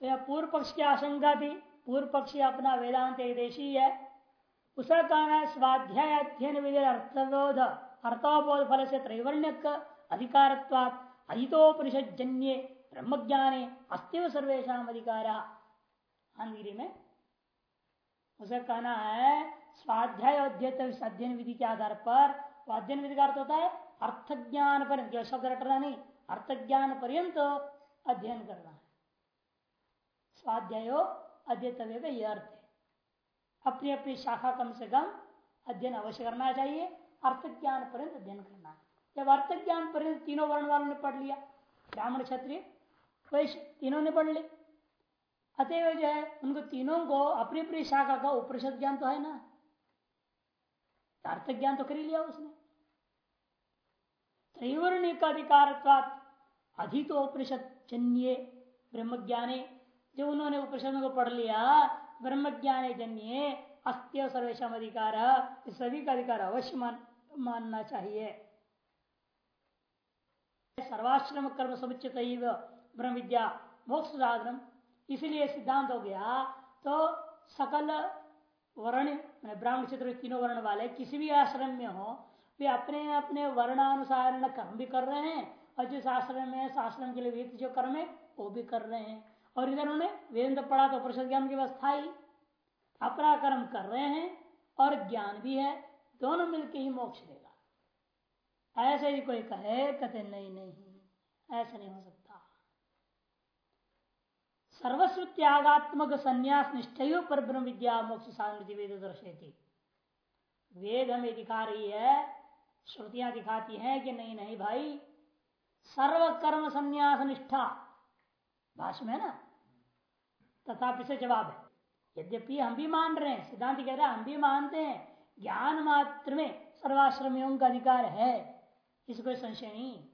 तो यह पूर्व पक्ष की आशंका थी। पूर्व पक्षी अपना वेदांत देशी है। उसका कहना है, स्वाध्याय अध्ययन विधि अर्थबोध अर्थावबोध फल से त्रैवर्ण्य अधिकार अहितोपनिषद जन्य ब्रह्म ज्ञाने अस्तिव सर्वेशा अधिकार। में उसे कहना है, स्वाध्याय अध्ययन विधि के आधार पर अध्ययन विधि का अर्थ होता है अर्थ ज्ञान पर शब्द रटना नहीं अर्थ ज्ञान पर्यंत अध्ययन करना। स्वाध्याय अध्यतव्य का यह अर्थ है अपनी अपनी शाखा कम से कम अध्ययन अवश्य करना चाहिए अर्थ ज्ञान पर्यंत अध्ययन करना। जब अर्थ ज्ञान पर्यंत तीनों वर्ण वालों ने पढ़ लिया, ब्राह्मण, क्षत्रिय, वैश्य, तीनों ने पढ़ लिया अतएव जो है, उनको तीनों को अपनी अपनी शाखा का उपनिषद ज्ञान तो है ना। अर्थ ज्ञान तो कर लिया उसने। त्रैवर्णिक अधिकार अधितोपनिषद जन्य ब्रह्म ज्ञाने जो उन्होंने उपनिषद को पढ़ लिया ब्रह्म ज्ञान जन्य अस्त्य सर्वेशम अधिकार सभी का अधिकार अवश्य मान, मानना चाहिए। सर्वाश्रम कर्म समुचित ब्रह्म विद्या मोक्ष साधन इसीलिए सिद्धांत हो गया तो सकल वर्ण ब्राह्मण क्षेत्र तीनों वर्ण वाले किसी भी आश्रम में हो वे अपने अपने वर्णानुसार कर्म भी कर रहे हैं और जिस आश्रम में आश्रम के लिए वित्त जो कर्म है वो भी कर रहे हैं। और इधर उन्होंने वेद पढ़ा तो परिषद ज्ञान की व्यवस्था ही। अपना कर्म कर रहे हैं और ज्ञान भी है, दोनों मिलकर ही मोक्ष देगा। ऐसे ही कोई कहे, कहते, नहीं नहीं, ऐसा नहीं हो सकता। सर्वस्व त्यागात्मक संन्यास निष्ठ पर ब्रह्म विद्या मोक्ष साधन वेद दर्शेती वेद हमें दिखा रही है, श्रुतियाँ दिखाती हैं कि नहीं नहीं भाई सर्व कर्म संन्यास निष्ठा भाष्य में ना? तथा से जवाब है। यद्यपि हम भी मान रहे हैं, सिद्धांत कह रहे हैं, हम भी मानते हैं, ज्ञान मात्र में सर्वाश्रमियों का अधिकार है। इस कोई संशय नहीं।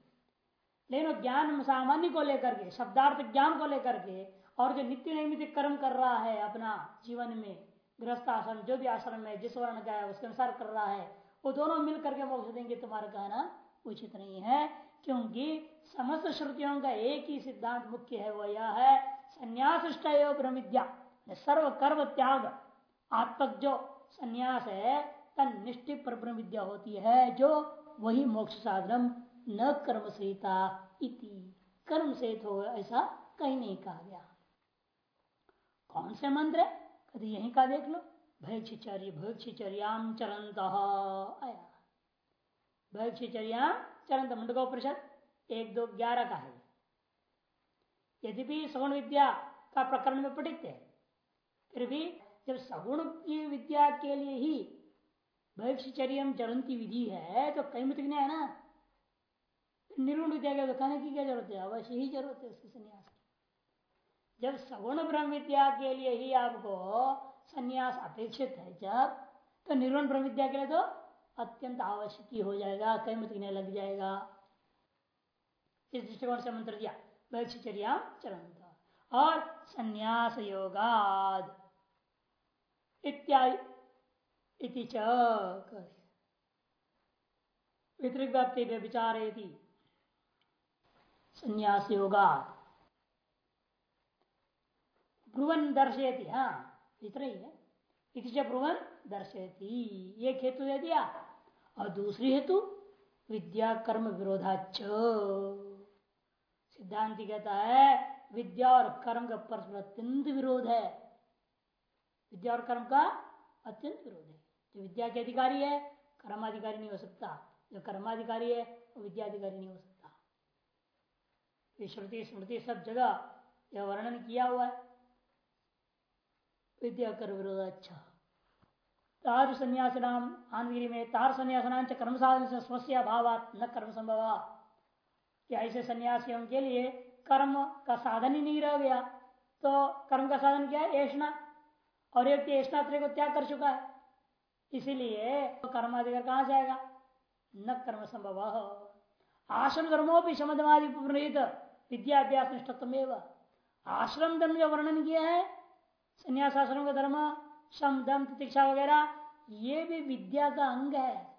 लेकिन ज्ञान सामान्य को लेकर के, शब्दार्थ ज्ञान को लेकर के, और जो नित्य नैमित कर्म कर रहा है अपना जीवन में, गृहस्थ आश्रम, जो भी आश्रम है, जिस वर्ण का है, उसके अनुसार कर रहा है, वो दोनों मिल करके मोक्ष देंगे, तुम्हारा कहना उचित नहीं है। क्योंकि समस्त श्रुतियों का एक ही सिद्धांत मुख्य है वह यह है संन्यास सर्व कर्म त्याग। आत्मक जो संन्यास है, तन पर ब्रह्म विद्या होती है, जो वही मोक्ष साधन न कर्म सहिता इति। कर्म सहित हो, ऐसा कहीं नहीं कहा गया। कौन से मंत्र है? कभी यही का देख लो। भैक्षचर्य भैक्षचर्याम चरंत आया। भैक्षचर्याम चरंत मुंडकोपरिषद एक दो ग्यारह का है। यद्यपि सगुण विद्या का प्रकरण में पठित है, फिर भी जब सगुण की विद्या के लिए ही भविष्यचर्य चरंती विधि है तो कई मत है ना। निर्गुण विद्या के कहने की क्या ज़रूरत है? अवश्य ही ज़रूरत है उसके संन्यास की। जब सगुण ब्रह्म विद्या के लिए ही आपको संन्यास अपेक्षित है जब तो निर्गुण ब्रह्म विद्या के लिए तो अत्यंत आवश्यक ही जाएगा कई मत लग जाएगा। इस दृष्टिकोण से मंत्र दिया ब्रह्मचर्या चरंत और संन्यास योगाद इत्यादि वितरिक व्याप्ति विचार संन्यास योगाद ब्रुवन दर्शयती हाँ इतना ही। है इति ब्रुवन दर्शयती एक हेतु दे दिया। और दूसरी हेतु विद्या कर्म विरोधाच सिद्धांति कहता है, विद्या और कर्म का परस्पर अत्यंत विरोध है। विद्या और कर्म का अत्यंत विरोध है। जो विद्या के अधिकारी है, कर्माधिकारी नहीं हो सकता। जो कर्माधिकारी है, वो विद्याधिकारी नहीं हो सकता। श्रुति, स्मृति सब जगह यह वर्णन किया हुआ है। विद्या कर्म विरोध अच्छा तार संन्यास नाम आंधगिरी में तार संन्यास नाम कर्म साधन से स्वस्य अभाव न कर्म संभव कि ऐसे सन्यासियों के लिए कर्म का साधन ही नहीं रह गया। तो कर्म का साधन क्या है? ऐसा और एक ऐसा को त्याग कर चुका है। इसीलिए तो कर्माधिकार कहा जाएगा न कर्म संभव। आश्रम धर्मो भी शमदमादि प्रणीत विद्याभ्यास निष्ठत्व आश्रम धर्म जो वर्णन किया है। संन्यास आश्रम का धर्म शम दम प्रतीक्षा वगैरह, ये भी विद्या का अंग है।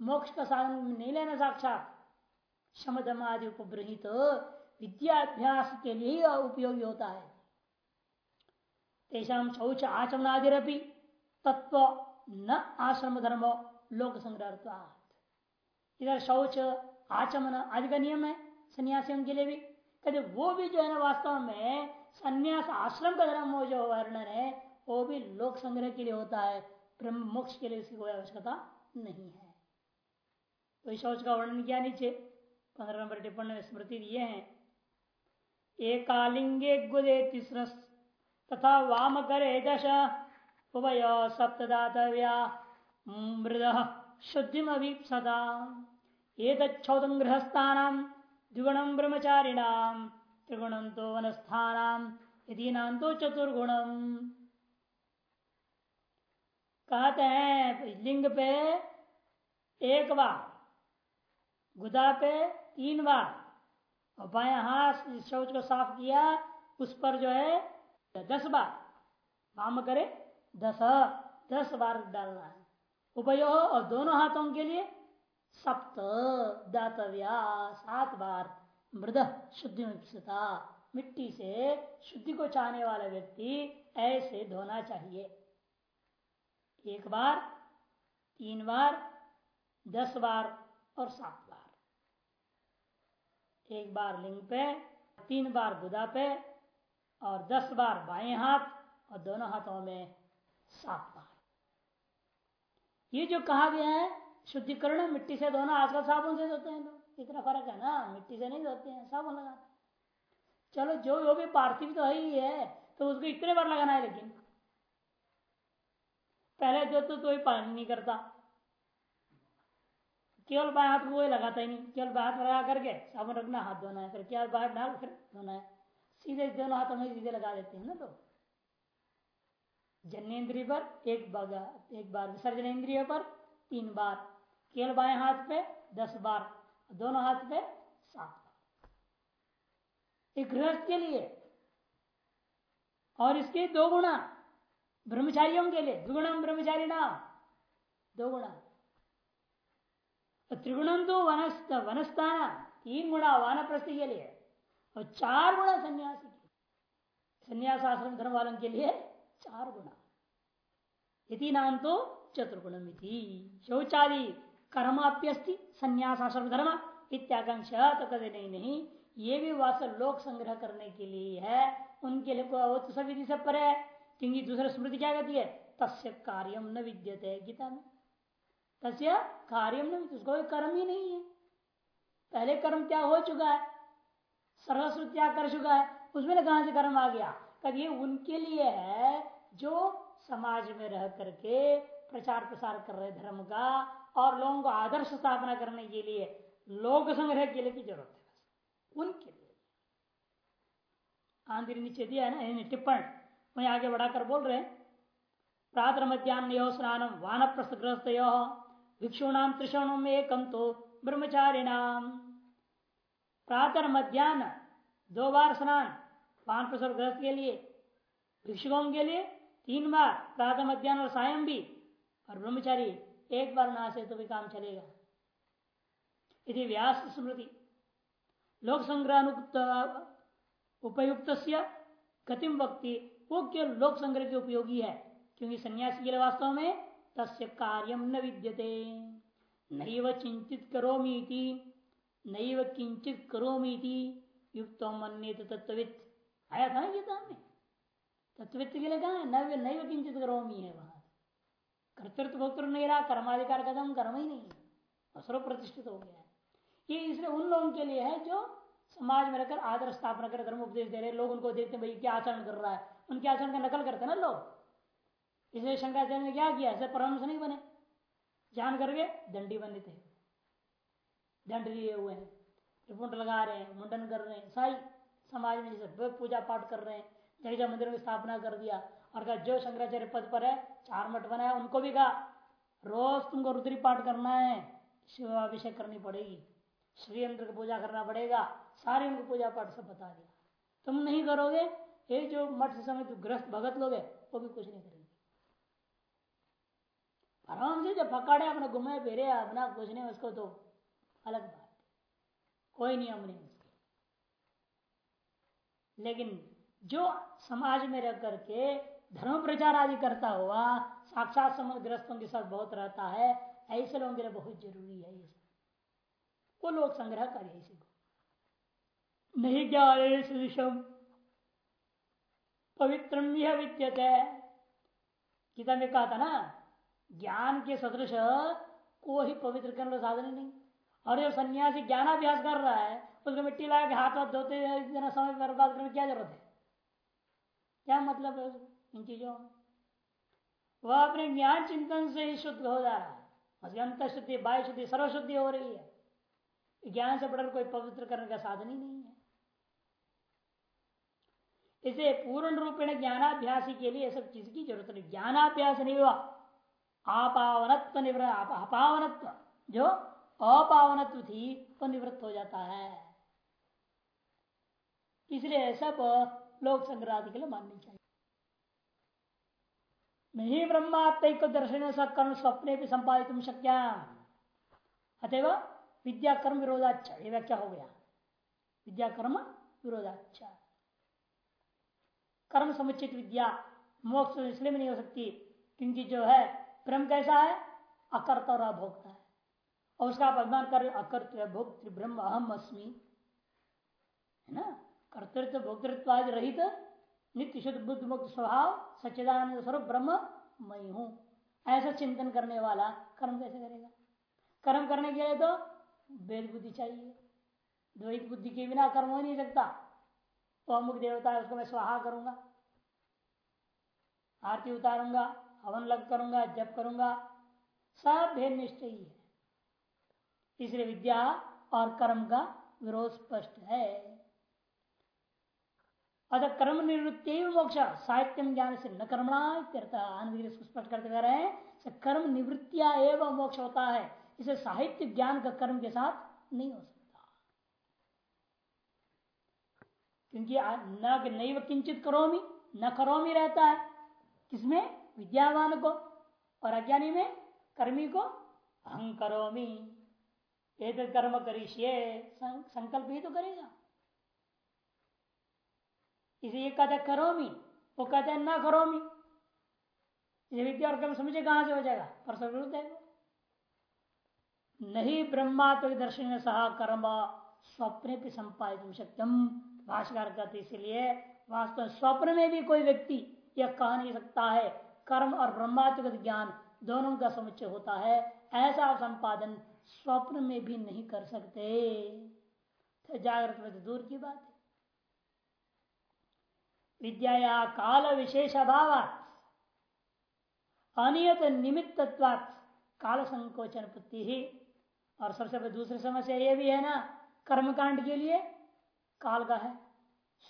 मोक्ष का साधन नहीं लेना साक्षात। शमदम आदि उपग्रहित तो विद्याभ्यास के लिए ही उपयोगी होता है। तेषा शौच आचमनादिपि तत्व न आश्रम धर्म लोक संग्रह इधर शौच, आचमन आदि का नियम है सन्यासियों के लिए भी। कहते वो भी जो है ना वास्तव में संन्यास आश्रम का धर्म जो वर्णन है वो भी लोक संग्रह के लिए होता है, ब्रह्म मोक्ष के लिए इसकी कोई आवश्यकता नहीं है। तो शौच का वर्णन किया नीचे, पंद्रह नंबर टिप्पणी स्मृति दिए हैं। एकालिंगे गुदे तीसर तथा वाम करे दश, उभय सप्तदातव्या मृद शुद्धिम अभीपसता एक गृहस्थान द्विगुणम ब्रह्मचारिणाम त्रिगुणम तो वनस्थान यदि नाम तो चतुर्गुणम। कहते हैं, लिंग पे एक बार, गुदा पे तीन बार, और बाया हाथ शौच को साफ़ किया, उस पर जो है, दस बार, काम करे, दस दस बार डालना है। उपयो और दोनों हाथों के लिए सप्त, दातव्या, सात बार, मृद, शुद्धि मिट्टी से शुद्धि को चाहने वाला व्यक्ति ऐसे धोना चाहिए। एक बार, तीन बार, दस बार और सात बार। एक बार लिंग पे, तीन बार गुदा पे और दस बार बाएँ हाथ और दोनों हाथों में सात बार। ये जो कहा गया है, शुद्धिकरण मिट्टी से धोना आजकल साबुन से धोते हैं लोग। इतना फ़र्क है ना? मिट्टी से नहीं धोते हैं, साबुन लगाते चलो, जो, वो भी पार्थिव तो है ही है तो उसको इतने बार लगाना है लेकिन। पहले जो तो कोई पालन नहीं करता। केवल बाएँ हाथ को लगाता ही नहीं। केवल बाएँ हाथ लगा करके साबुन रखना, हाथ धोना है, फिर क्या बाहर डाल, फिर धोना है। सीधे दोनों हाथों में सीधे लगा देते हैं ना लोग जन्नेन्द्रिय पर एक बार एक बार विसर्जन इंद्रिय पर तीन बार। केवल बाएँ हाथ पे दस बार, दोनों हाथ पे सात बार। एक गृहस्थ के लिए। और इसके दो गुणा। ब्रह्मचारियों के लिए द्विगुणम ब्रह्मचारी नाम दो गुणा त्रिगुणम तो वनस्थ, वनस्थान, तीन गुणा वानप्रस्थ के लिए, और चार गुणा सन्यासी के संन्यास आश्रम धर्म वालों के लिए चार गुणा। इति नाम तो चतुर्गुणम शौचाली कर्माप्यस्ति संन्यास आश्रम धर्म इत्याकांक्षा तो कदे नहीं नहीं। ये भी वास्तव लोक संग्रह करने के लिए है। उनके लिए तो सभी से पर क्योंकि दूसरा स्मृति क्या कहती है? तस्य कार्यम न विद्यते गीता में। तस्य कार्यम न उसको कर्म ही नहीं है। पहले कर्म क्या हो चुका है? सर्वस्व त्याग कर चुका है। उसमें कहा से कर्म आ गया? कभी ये उनके लिए है जो समाज में रह करके प्रचार प्रसार कर रहे धर्म का और लोगों को आदर्श स्थापना करने के लिए, लोक संग्रह के लिए की ज़रूरत है। उनके लिए। आंध्र नीचे दिया है ना टिप्पण। वहीं आगे बढ़ाकर बोल रहे प्रातः मध्यान्ह स्नानम वानप्रस्थग्रस्त भिक्षुणाम त्रिशवणम में एकम तो ब्रह्मचारिणाम प्रातः मध्यान्ह दो बार स्नान वान ग्रस्त के लिए भिक्षुकों के लिए तीन बार प्रातः मध्यान्ह और सायं भी, और ब्रह्मचारी एक बार ना से तो भी काम चलेगा। यदि व्यास स्मृति। लोक संग्रह उपयुक्त गतिम वक्ति वो केवल लोक संग्रह के उपयोगी है, क्योंकि सन्यासी के लिए वास्तव में तस्य कार्यम न विद्यते। नैव चिंतित करोमीति, नैव किंचित करोमीति युक्त तत्वित आया था ना गीता में? तत्वित के लिए कहा नव, नैव किंचित करोमी है वहाँ। कर्तृत्व भोक्तृ नहीं रहा कर्माधिकार कदम कर्म ही नहीं है। असरो प्रतिष्ठित हो गया है। ये इसलिए उन लोगों के लिए है जो समाज में रहकर आदर स्थापना कर धर्म उपदेश दे रहे लोग उनको देखते भाई, क्या आचरण कर रहा है? उनके आचरण का नकल करते ना लोग। इसलिए शंकराचार्य ने क्या किया? ऐसे परमंश नहीं बने। जान करके दंडी बने थे। दंड लिए हुए हैं। त्रिपुंड लगा रहे हैं, मुंडन कर रहे हैं। साई समाज में जैसे पूजा पाठ कर रहे हैं जगजा मंदिर में स्थापना कर दिया। और कहा, जो शंकराचार्य पद पर है, चार मठ बनाया, उनको भी कहा, रोज तुमको रुद्री पाठ करना है शिवाभिषेक करनी पड़ेगी। श्रीयंत्र की पूजा करना पड़ेगा। सारे उनको पूजा पाठ सब बता दिया। तुम नहीं करोगे ये जो मठ से समय ग्रस्त भगत लोग है, वो भी कुछ नहीं करेंगे। आराम से जब पकड़े, अपना घुमे फिरे, अपना कुछ नहीं, उसको तो अलग बात कोई नियम नहीं उसके। लेकिन जो समाज में रह करके धर्म प्रचार आदि करता हुआ, साक्षात संबंध ग्रस्तों के साथ बहुत रहता है, ऐसे लोगों के लिए बहुत ज़रूरी है ये वो लोग संग्रह करे इसी को। नहीं ज्ञान पवित्र गीता में कहा था ना, ज्ञान के सदृश को ही पवित्र करने का साधन नहीं। और जब सन्यासी ज्ञानाभ्यास कर रहा है, उसको मिट्टी लगा के हाथ हाथ धोते इतना समय बर्बाद करने क्या ज़रूरत है? क्या मतलब है इन चीज़ों वह अपने ज्ञान चिंतन से ही शुद्ध हो जा रहा है। उसकी अंत शुद्धि बाह्य शुद्धि सर्वशुद्धि हो रही है। ज्ञान से बढ़कर कोई पवित्र करने का साधन ही नहीं है। इसे पूर्ण में ज्ञानाभ्यासी के लिए सब चीज़ की ज़रूरत नहीं। ज्ञानाभ्यास नहीं हुआ। आपावनत्व निवृत्त अपावनत्व, जो अपावनत्व थी, वो निवृत्त हो जाता है। इसलिए सब लोक संग्रह के लिए माननी चाहिए। नहीं ब्रह्मात्म को दर्शन कर्म स्वप्ने भी संपादित शक्या अतएव विद्या कर्म विरोधाच ये व्याख्या हो गया। विद्या कर्म विरोधाच कर्म समुचित विद्या, मोक्ष इसलिए भी नहीं हो सकती। क्योंकि जो है, ब्रह्म कैसा है? अकर्ता और अभोक्ता है। और उसका आप अभिमान कर अकर्त भोक्त ब्रह्म अहम अस्मी। है ना? कर्तृत्व भोक्तृत्व आदि रहित नित्य शुद्ध बुद्ध मुक्त स्वभाव, सच्चिदानंद स्वरूप ब्रह्म मई हूँ। ऐसा चिंतन करने वाला कर्म कैसे करेगा? कर्म करने के लिए तो वेद बुद्धि चाहिए। द्वैत बुद्धि के बिना कर्म हो नहीं सकता। तो अमुक देवता है उसको मैं स्वाहा करूँगा। आरती उतारूँगा, हवन लग करूँगा, जप करूँगा, सब भेद निश्चय ही है। इसलिए विद्या और कर्म का विरोध स्पष्ट है। अतः कर्म निवृत्ति मोक्ष साहित्य ज्ञान से न कर्मणा स्पष्ट करते जा रहे हैं कर्म निवृत्तिया एवं मोक्ष होता है। इसे साहित्य ज्ञान का कर्म के साथ नहीं हो सकता। क्योंकि नैव किंचित करोमी, न करोमी रहता है। किसमें? विद्यावान को और अज्ञानी में कर्मी को अहं करोमी। एक कर्म करिष्ये संकल्प ही तो करेगा। इसे ये कहते करोमी, वो कहते हैं ना करोमी। ये विद्या और कर्म समझे कहाँ से हो जाएगा? पर विरुद्ध है नहीं ब्रह्मात्म दर्शन सह कर्म, स्वप्न भी संपादित सत्यम भाषकर कहते इसलिए वास्तव में स्वप्न में भी कोई व्यक्ति यह कह नहीं सकता है, कर्म और ब्रह्मात्मक ज्ञान दोनों का समुच्चय होता है, ऐसा संपादन स्वप्न में भी नहीं कर सकते। तो जागृत में तो दूर की बात है। विद्या या काल विशेष अभाव अनियत निमित्त काल संकोचन पुत्ति। ही और सबसे दूसरी समस्या ये भी है ना, कर्मकांड के लिए काल का है,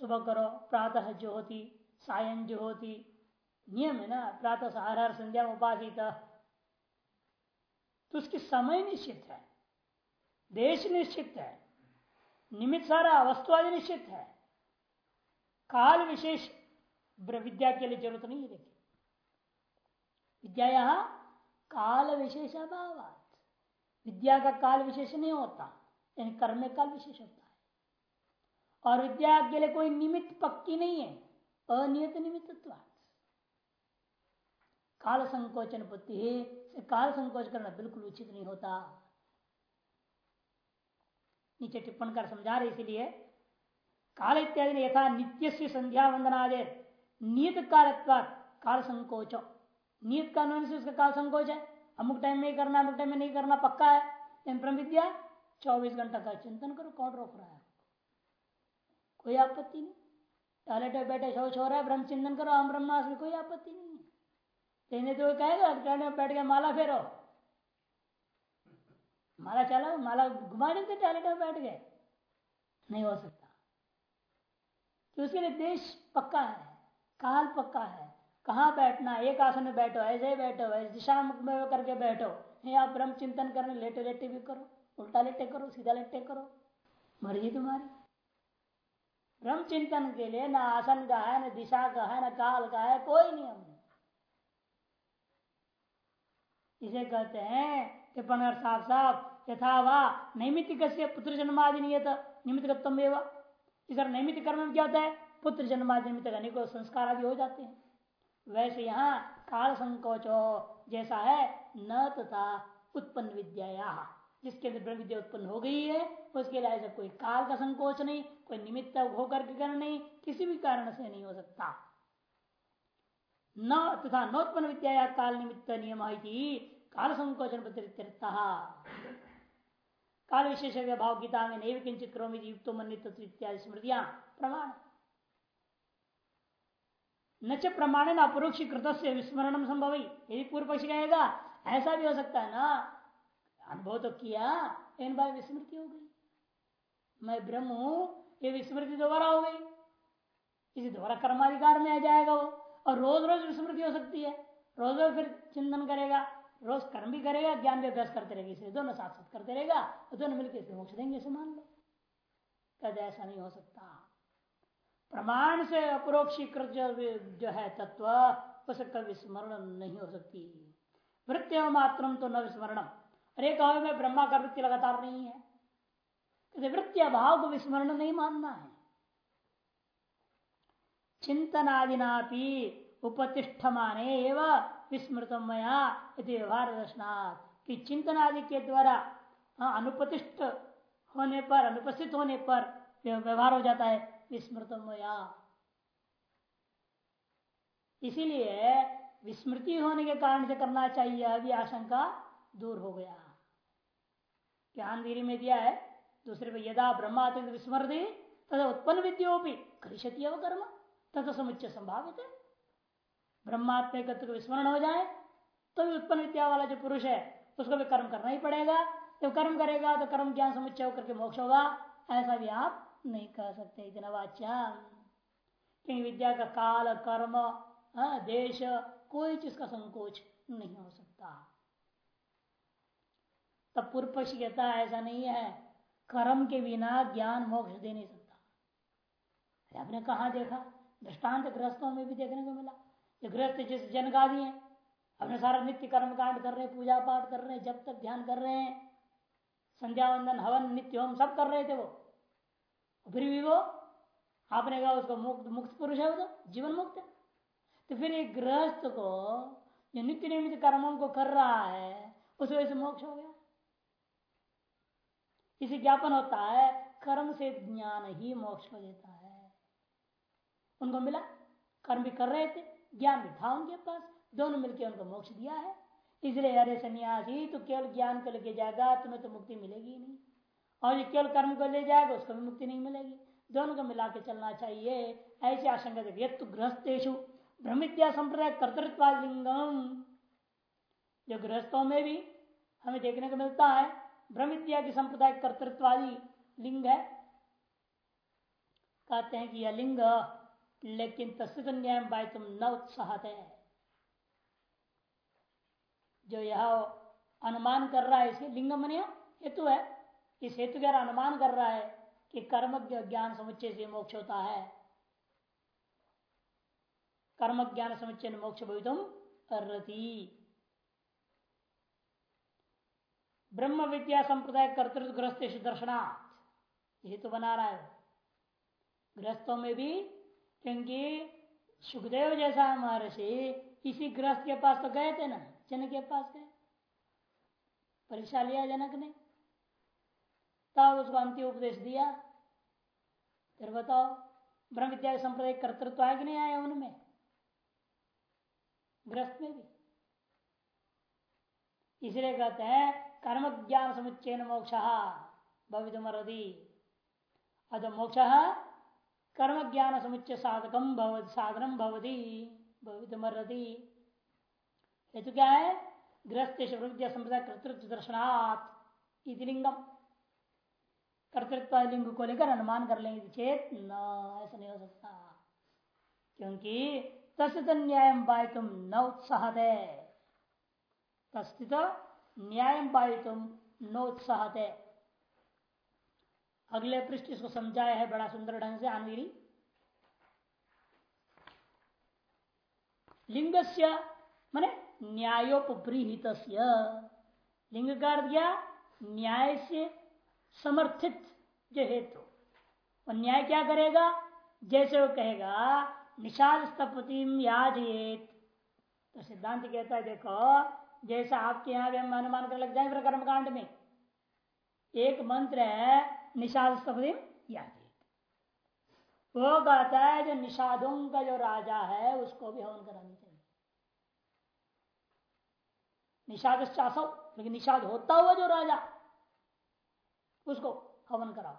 सुबह करो, प्रातः जो होती सायं जो होती नियम है ना, प्रातः सहार संध्या उपासित। तो उसकी समय निश्चित है, देश निश्चित है, निमित्त सारा वस्तु आदि निश्चित है। काल विशेष विद्या के लिए ज़रूरत नहीं है, देखिए। विद्या यहाँ काल विशेष अभाव विद्या का काल विशेष नहीं होता, यानी कर्म काल विशेष होता। और विद्या के लिए कोई निमित्त पक्की नहीं है। अनियत निमित्त काल संकोचन बुद्धि से काल संकोच करना बिल्कुल उचित नहीं होता। नीचे टिप्पण कर समझा रहे इसीलिए काल इत्यादि यथा नित्य से संध्या वंदनादे नियत काल काल संकोच। नियत काल से उसका काल संकोच है। अमुक टाइम में करना अमुक टाइम में नहीं करना, पक्का है। विद्या, चौबीस घंटा का चिंतन करो, कौन रोक रहा है? कोई आपत्ति नहीं। टॉयलेट बैठे शौच हो रहा है, ब्रह्म चिंतन करो हम ब्रह्मास में कोई आपत्ति नहीं है। तो कहेगा, टॉयलेट में बैठ के माला फेरो। माला चला माला घुमा देते टॉयलेट में बैठ गए नहीं हो सकता। तो उसके लिए देश पक्का है, काल पक्का है। कहाँ बैठना एक आसन में बैठो, ऐसे ही बैठो, ऐसे दिशा में करके बैठो। नहीं, आप ब्रह्म चिंतन करने लेटे लेटे भी करो, उल्टा लेटे करो, सीधा लेटे करो। मर्ज़ी तुम्हारी। ब्रह्म चिंतन के लिए ना आसन का है, ना दिशा का है, ना काल का है, कोई नियम नहीं। इसे कहते हैं टिप्पण साफ़ साफ़ यथा वा नैमित्तिक पुत्र जन्मादि नियत निमित्त इस नैमित कर्म में क्या होता है? पुत्र जन्मादि निमित्त अनेकों संस्कार आदि हो जाते हैं। वैसे यहाँ काल संकोचो जैसा है न तथा उत्पन्न विद्या जिसके अंदर ब्रह्म विद्या उत्पन्न हो गई है, उसके लिए ऐसा कोई काल का संकोच नहीं, कोई निमित्त होकर के कारण नहीं, किसी भी कारण से नहीं हो सकता। न तथा नोत्पन्न विद्या काल निमित्त नियम काल संकोचन काल विशेष भाव गीता में नहीं किंचित क्रोमित युक्त मनित इत्यादि स्मृतियाँ प्रमाण। न च प्रमाण अपरोक्ष कृत से विस्मरण संभव, यदि पूर्व पक्ष कहेगा, ऐसा भी हो सकता है ना? अनुभव तो किया इन बार विस्मृति हो गई। मैं ब्रह्म हूँ, ये विस्मृति दोबारा हो गई। इसी दोबारा कर्माधिकार में आ जाएगा वो, और रोज रोज विस्मृति हो सकती है। रोज रोज फिर चिंतन करेगा, रोज कर्म भी करेगा, ज्ञान भी अभ्यास करते रहेगा, इसलिए दोनों साथ साथ करते रहेगा, और दोनों मिलकर इसमें मोक्ष देंगे, इसे मान लो। कद ऐसा नहीं हो सकता। प्रमाण से अपरोक्षीकृत जो है तत्व उसका विस्मरण नहीं हो सकती। वृत्ति मात्र तो न विस्मरणम। अरे कहो में ब्रह्मा का वृत्ति लगातार नहीं है। वृत्ति अभाव को विस्मरण नहीं मानना है। चिंतनादिना माने एवं विस्मृतम मया व्यवहार दर्शनाथ कि चिंतन आदि के द्वारा हाँ, अनुपतिष्ठ होने पर अनुपस्थित होने पर व्यवहार हो जाता है विस्मृतम मया। इसीलिए विस्मृति होने के कारण से करना चाहिए अभी आशंका दूर हो गया। ज्ञान वीर में दिया है दूसरे पे यदा ब्रह्मा विस्मृति तथा उत्पन्न विद्योपी करिष्यति कर्म तथा समुच्चय संभावित है। ब्रह्मात्म विस्मरण हो जाए तो भी उत्पन्न विद्या वाला जो पुरुष है उसको भी कर्म करना ही पड़ेगा। जब कर्म करेगा तो कर्म ज्ञान समुच्चय होकर के मोक्ष होगा। ऐसा भी आप नहीं कह सकते क्योंकि विद्या का काल कर्म हाँ, देश कोई चीज़ का संकोच नहीं हो सकता। तब पूर्व पक्ष कहता है, ऐसा नहीं है। कर्म के बिना ज्ञान मोक्ष दे नहीं सकता। आपने कहा देखा? दृष्टांत ग्रस्तों में भी देखने को मिला। ये गृहस्थ जैसे जनगादी है, अपने सारा नित्य कर्म कांड कर रहे पूजा पाठ कर रहे जब तक ध्यान कर रहे हैं, संध्या, वंदन, हवन, नित्य होम सब कर रहे थे वो। फिर भी वो, आपने कहा उसको मुक्त मुक्त पुरुष है वो तो जीवन मुक्त है। तो फिर एक गृहस्थ को, जो नित्य नियमित कर्मों को कर रहा है, उस वजह से मोक्ष हो गया। इसे ज्ञापन होता है, कर्म से ज्ञान ही मोक्ष को देता है। उनको मिला, कर्म भी कर रहे थे, ज्ञान भी था उनके पास, दोनों मिलकर उनको मोक्ष दिया है। इसलिए अरे सन्यासी तो केवल ज्ञान को लेके जाएगा, तुम्हें तो मुक्ति मिलेगी नहीं। और ये केवल कर्म को ले जाएगा, उसको भी मुक्ति नहीं मिलेगी। दोनों को मिला के चलना चाहिए। ऐसी आशंका व्यक्ति गृहस्थेशु ब्रह्मिद्या संप्रदाय कर्तृत्व लिंगम जो गृहस्थों में भी हमें देखने को मिलता है ब्रह्मिद्या की संप्रदाय कर्तृत्वादी लिंग है। कहते हैं कि यह लिंग, लेकिन तस्वीर न्याय बाय तुम न उत्साह है। जो यह अनुमान कर रहा है, इसे लिंग मन हेतु है। इस हेतु के अनुमान कर रहा है कि कर्म ज्ञान समुच्चय से मोक्ष होता है। कर्म ज्ञान समुच्चय मोक्ष भवितुम अर्ती ब्रह्म विद्या संप्रदाय कर्तृत्व ग्रस्त दर्शनाथ तो बना रहा है। ग्रस्तों में भी क्योंकि सुखदेव जैसा महर्षि इसी ग्रस्त के पास तो गए थे ना जनक के पास गए। परीक्षा लिया जनक ने। तब उसको अंतिम उपदेश दिया। फिर बताओ, ब्रह्म विद्या संप्रदाय कर्तृत्व आया कि नहीं आया उनमें? ग्रस्त में भी। इसलिए कहते हैं कर्म ज्ञान समुच्चय मोक्ष भवितुमरदी अद मोक्ष कर्म ज्ञान समुच्चय साधकम साधनम भवती। भवितमर्रति हेतु क्या है? गृहस्थ विद्या संप्रदाय कर्तृत्व दर्शनात् लिंगम कर्तृत्व लिंग को लेकर अनुमान कर लेंगे चेत न, ऐसा नहीं हो सकता। क्योंकि तस्थित न्याय पाई तुम न उत्साह तस्थित न्याय पाई तुम न उत्साह अगले पृष्ठ इसको समझाया है बड़ा सुंदर ढंग से, आनगिरी। लिंग से मैने न्यायोपरिहित लिंग का अर्थ क्या? न्याय से समर्थित जो हेतु। और न्याय क्या करेगा? जैसे वो कहेगा, निषाद स्तपति याजेत तो सिद्धांत कहता है, देखो जैसा आपके यहाँ भी हम अनुमान कर लग जाए कर्म कांड में। एक मंत्र है, निषाद वो कहता है, जो निषादों का जो राजा है, उसको भी हवन करानी चाहिए। निषाद चासव लेकिन निषाद होता हुआ जो राजा, उसको हवन कराओ।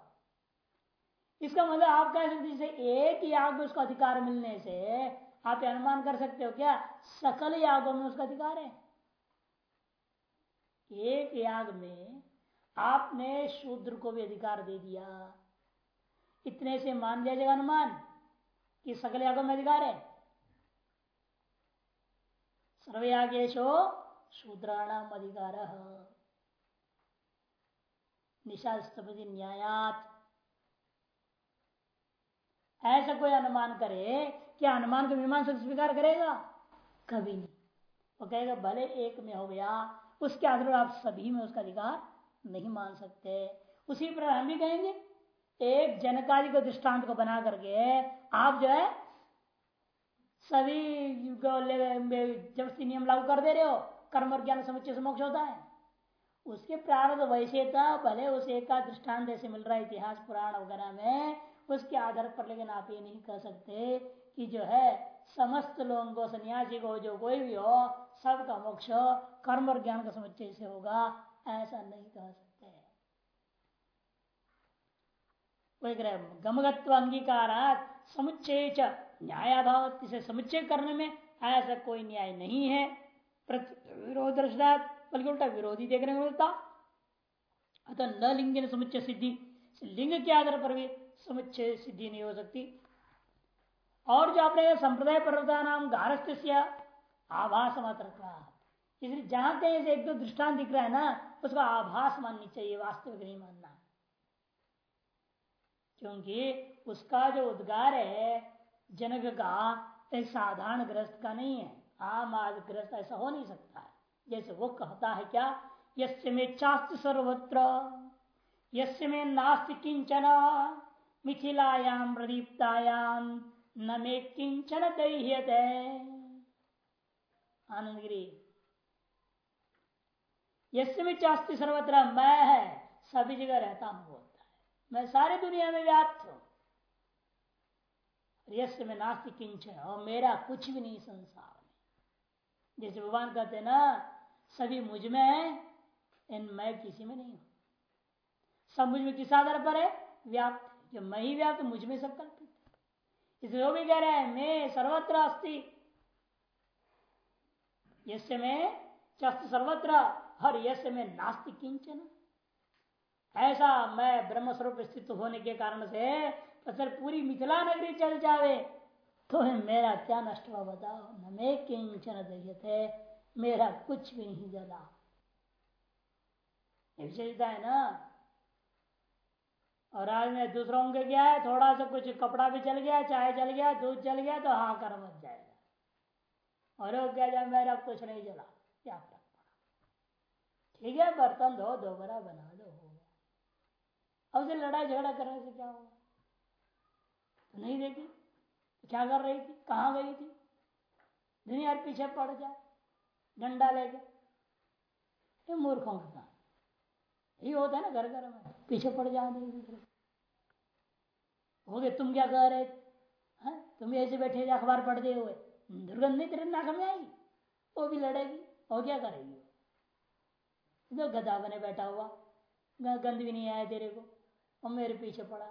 इसका मतलब आप कह सकते जैसे एक याग में उसका अधिकार मिलने से, आप अनुमान कर सकते हो क्या? सकल यागों में उसका अधिकार है। एक याग में आपने शूद्र को भी अधिकार दे दिया। इतने से मान लिया जाएगा अनुमान कि सकल यागों में अधिकार है। सर्वयागेशो शूद्राणाम अधिकार। निशास्तपति न्यायात। ऐसा कोई अनुमान करे, क्या अनुमान को मीमांसा स्वीकार करेगा? कभी नहीं। वो कहेगा, भले एक में हो गया उसके आधार पर आप सभी में उसका अधिकार नहीं मान सकते। उसी पर हम भी कहेंगे, एक जनकादि को दृष्टांत को बना करके आप जो है, सभी ज़बरदस्ती नियम लागू कर दे रहे हो, कर्म और ज्ञान समुच्चय से मोक्ष होता है। उसके प्रारंभ वैसे था, भले उस एक का दृष्टांत ऐसे मिल रहा है इतिहास, पुराण वगैरह में, उसके आधार पर, लेकिन आप ये नहीं कह सकते कि जो है, समस्त लोगों को सन्यासी को जो कोई भी हो सबका मोक्ष कर्म और ज्ञान का समुच्चय से होगा, ऐसा नहीं कह सकते। गमगत्व अंगीकार समुच्चय न्यायाभाव से समुच्चय करने में ऐसा कोई न्याय नहीं है। विरोध बल्कि उल्टा विरोधी देखने को मिलता। अतः न लिंग ने समुच्चय सिद्धि लिंग के आधार पर भी समुच्चय सिद्धि नहीं हो सकती। और जो अपने संप्रदाय पर्वता नाम गारस्थ्य आभास मात्र इसलिए जहाँ कहीं एक दो दृष्टांत दिख रहा है ना, उसका आभास माननी चाहिए, वास्तविक नहीं मानना। क्योंकि उसका जो उद्गार है, जनक का एक साधारण ग्रस्त का नहीं है। आम आज ग्रस्त ऐसा हो नहीं सकता है। जैसे वो कहता है क्या? यस्य में चास्त सर्वत्र, यस्य में नास्ति किंचन मिथिलायाम प्रदीप्तायाम न में किंचन दह्यते। आनंदगिरी। यसे में चास्ती सर्वत्र मैं है, सभी जगह रहता हूँ, बोलता है। मैं सारी दुनिया में व्याप्त हूँ। यश में नास्ति किंचन, और मेरा कुछ भी नहीं, संसार में। जैसे भगवान कहते ना, सभी मुझमें है, इन मैं किसी में नहीं हूँ। सब मुझमें किस आधार पर है? व्याप्त जो मैं ही व्याप्त मुझमें सब कल्पित इसलिए वो भी कह रहे हैं, मैं सर्वत्र अस्थि यश में चस्त सर्वत्र। हर यश में नास्तिक किंचन ऐसा मैं ब्रह्म स्वरूप स्थित होने के कारण से असल पूरी मिथिला नगरी चल जावे। तो मेरा क्या नष्ट हुआ बताओ? न मे किंचन थे मेरा कुछ भी नहीं जला। विशेषता है ना? और आज में दूसरों के क्या है? थोड़ा सा कुछ कपड़ा भी चल गया, चाय चल गया, दूध चल गया तो हाँ कर मत जाएगा। और मेरा कुछ नहीं चला क्या ठीक है, बर्तन धो दो बरा बना दो, हो गया। अब से लड़ाई झगड़ा करने से क्या होगा तो नहीं देखी? तो क्या कर रही थी? कहाँ गई थी? दुनिया पीछे पड़ जाए, डंडा लेके। ये मूर्खों का यही होता है ना घर घर में। पीछे पड़ दूसरे हो गए, तुम क्या कह रहे हैं? तुम ऐसे बैठे, अखबार पढ़ते हुए। दुर्गंध तेरे नाक में आएगी वो भी लड़ेगी, और क्या करेगी? जो गधा बने बैठा हुआ गंद भी नहीं आया तेरे को, और मेरे पीछे पड़ा।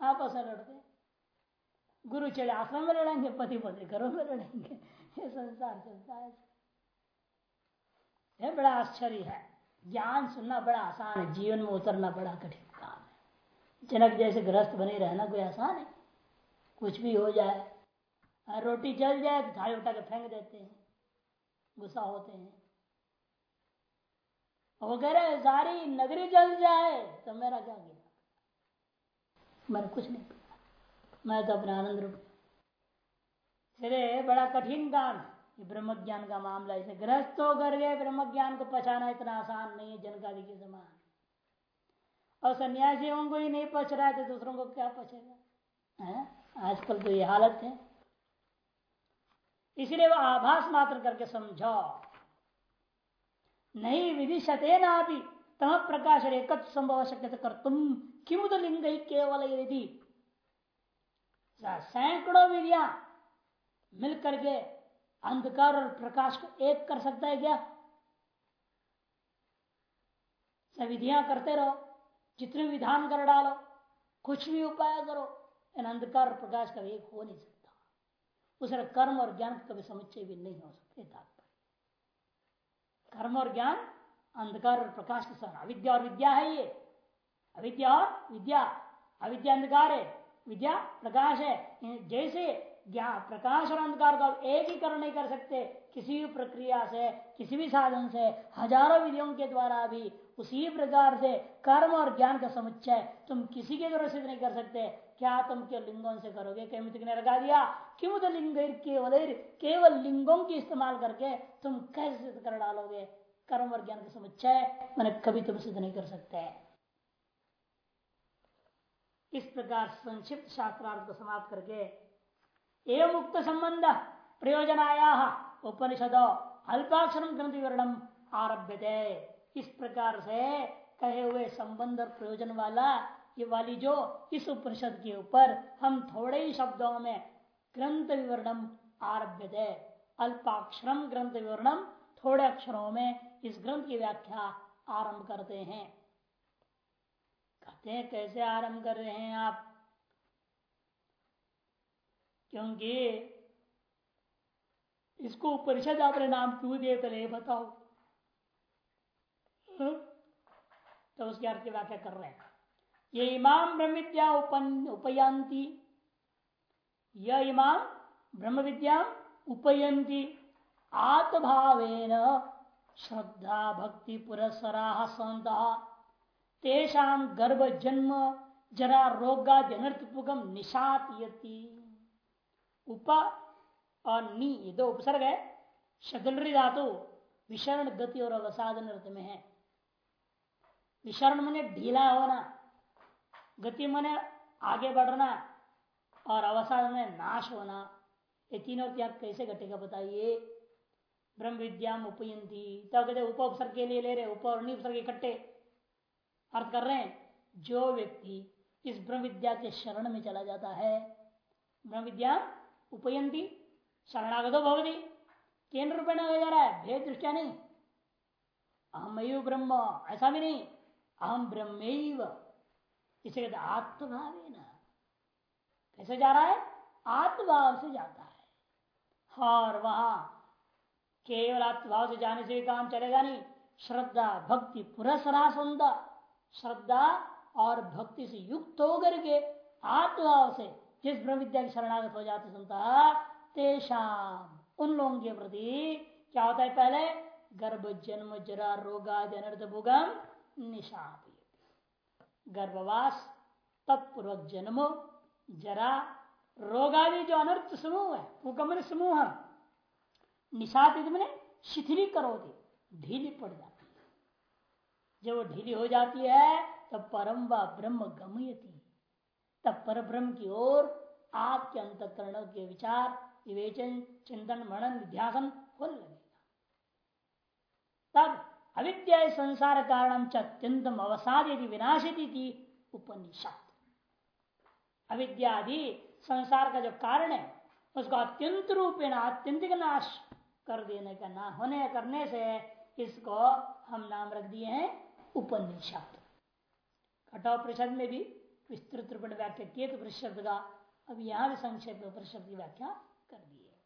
आपस में लड़ते गुरु चले आश्रम में लड़ेंगे, पति पति घरों में लड़ेंगे। ये संसार चलता है ये बड़ा आश्चर्य है। ज्ञान सुनना बड़ा आसान है, जीवन में उतरना बड़ा कठिन काम है। जनक जैसे ग्रस्त बने रहना कोई आसान है। कुछ भी हो जाए रोटी जल जाए तो थाली उठा के फेंक देते हैं, गुस्सा होते हैं। वो कह रहे सारी नगरी जल जाए तो मेरा क्या गया मैंने कुछ नहीं किया मैं तो अपने आनंद रूप बड़ा कठिन काम है। ब्रह्म ज्ञान का मामला इसे ग्रस्त हो कर गए ब्रह्म ज्ञान को पछाना इतना आसान नहीं है, जनकादि के समान। और सन्यासियों को ही नहीं पच रहा है तो दूसरों को क्या पचेगा? आजकल तो ये हालत है। इसलिए वह आभास मात्र करके समझो। नहीं विदिशते ना भी तम प्रकाश एक संभव शक्य कर तुम किमुद लिंग केवल यदि। सैकड़ों विधिया मिल करके अंधकार और प्रकाश को एक कर सकता है क्या? विधियाँ करते रहो, जितने विधान कर डालो, कुछ भी उपाय करो इन अंधकार और प्रकाश का एक हो नहीं सकता। उसने कर्म और ज्ञान कभी समुच्चय भी नहीं हो सकते, तात्पर्य। कर्म और ज्ञान, अंधकार और प्रकाश के साथ। अविद्या और विद्या है ये। अविद्या और विद्या। अविद्या अंधकार है। विद्या प्रकाश है। जैसे ज्ञान प्रकाश और अंधकार का एक ही करण नहीं कर सकते, किसी भी प्रक्रिया से, किसी भी साधन से, हज़ारों विधियों के द्वारा भी उसी प्रकार से कर्म और ज्ञान का समुच्चय तुम किसी के द्वारा सिद्ध नहीं कर सकते। क्या तुम के लिंगों से करोगे? कैमित ने लगा दिया? क्यों तो लिंग केवल केवल लिंगों की इस्तेमाल करके तुम कैसे सिद्ध कर डालोगे? कर्म और ज्ञान का समुच्चय मैंने कभी तुम सिद्ध नहीं कर सकते। इस प्रकार संक्षिप्त शास्त्रार्थ को समाप्त करके एवं मुक्त संबंध, प्रयोजनाया उपनिषद, अल्पाक्षर ग्रंथ विवरण आरभ्य इस प्रकार से कहे हुए संबंध और प्रयोजन वाला ये वाली जो इस उपनिषद के ऊपर हम थोड़े ही शब्दों में ग्रंथ विवरणम आरभ्य दे अल्पाक्षरम ग्रंथ विवरणम थोड़े अक्षरों में इस ग्रंथ की व्याख्या आरंभ करते हैं। कहते हैं, कैसे आरंभ कर रहे हैं आप? क्योंकि इसको परिषद आपने नाम क्यों दिए पहले बताओ? तो उसके अर्थ की व्याख्या कर रहे हैं। ये इमाम ब्रह्म विद्या उपयंती यह इमाम ब्रह्म विद्या उपयंती आत्भावेन श्रद्धा भक्ति पुरस्सरा संता तेषा गर्भ जन्म जरा रोगा जनर्थपुगम निशाती उप और नी ये दो उपसर्ग है। शगलरी धातु विशरण गति और अवसाधन अर्थ में है। विशरण मने ढीला होना। गति मने आगे बढ़ना और अवसाद में नाश होना, ये तीनों त्याग कैसे घटेगा बताइए। ब्रह्म विद्या उपयंती। तब कहते उप उपसर्ग के लिए ले रहे उप और उपसर्ग इकट्ठे। अर्थ कर रहे हैं, जो व्यक्ति इस ब्रह्म विद्या के शरण में चला जाता है, ब्रह्म विद्या उपयंती, शरणागत भवती। केंद्र रूपेण हो जा रहा है, भेद दृष्टिया नहीं। अहम ब्रह्म, ऐसा भी नहीं। अहम ब्रह्म इसे कहते आत्मभाव कैसे जा रहा है? आत्मभाव से जाता है। और वहाँ, केवल आत्मभाव से जाने से भी काम चलेगा नहीं। श्रद्धा, भक्ति पुरस्सरा सुंदर श्रद्धा और भक्ति से युक्त होकर के आत्मभाव से जिस ब्रह्म विद्या की शरणागत हो जाते सुनता तेषाम, उन लोगों के प्रति क्या होता है पहले? गर्भ जन्म जरा रोगा जनर्थ भुगम निशाप गर्भवास तत्पूर्वक जन्मो जरा, रोगादि जो अनर्थ समूह है, भूकंपन समूह निशापित मैंने शिथिली करो दी ढीली पड़ जाती है। जब वो ढीली हो जाती है, तब परम व ब्रह्म गमयती तब पर ब्रह्म की ओर आपके अंतकरण के विचार, विवेचन, चिंतन, मनन, विध्यासन होने लगेगा। तब अविद्या संसार कारण अत्यंतम अवसाद यदि विनाशित थी उपनिषद। अविद्यादि संसार का जो कारण है, उसको अत्यंत रूपेण आत्यंतिक नाश कर देने का, ना होने करने से इसको हम नाम रख दिए हैं उपनिषद। कटो परिषद में भी विस्तृत रूप व्याख्या किए तो परिषद का अब यहाँ भी संक्षेप में परिषद की व्याख्या कर दी है।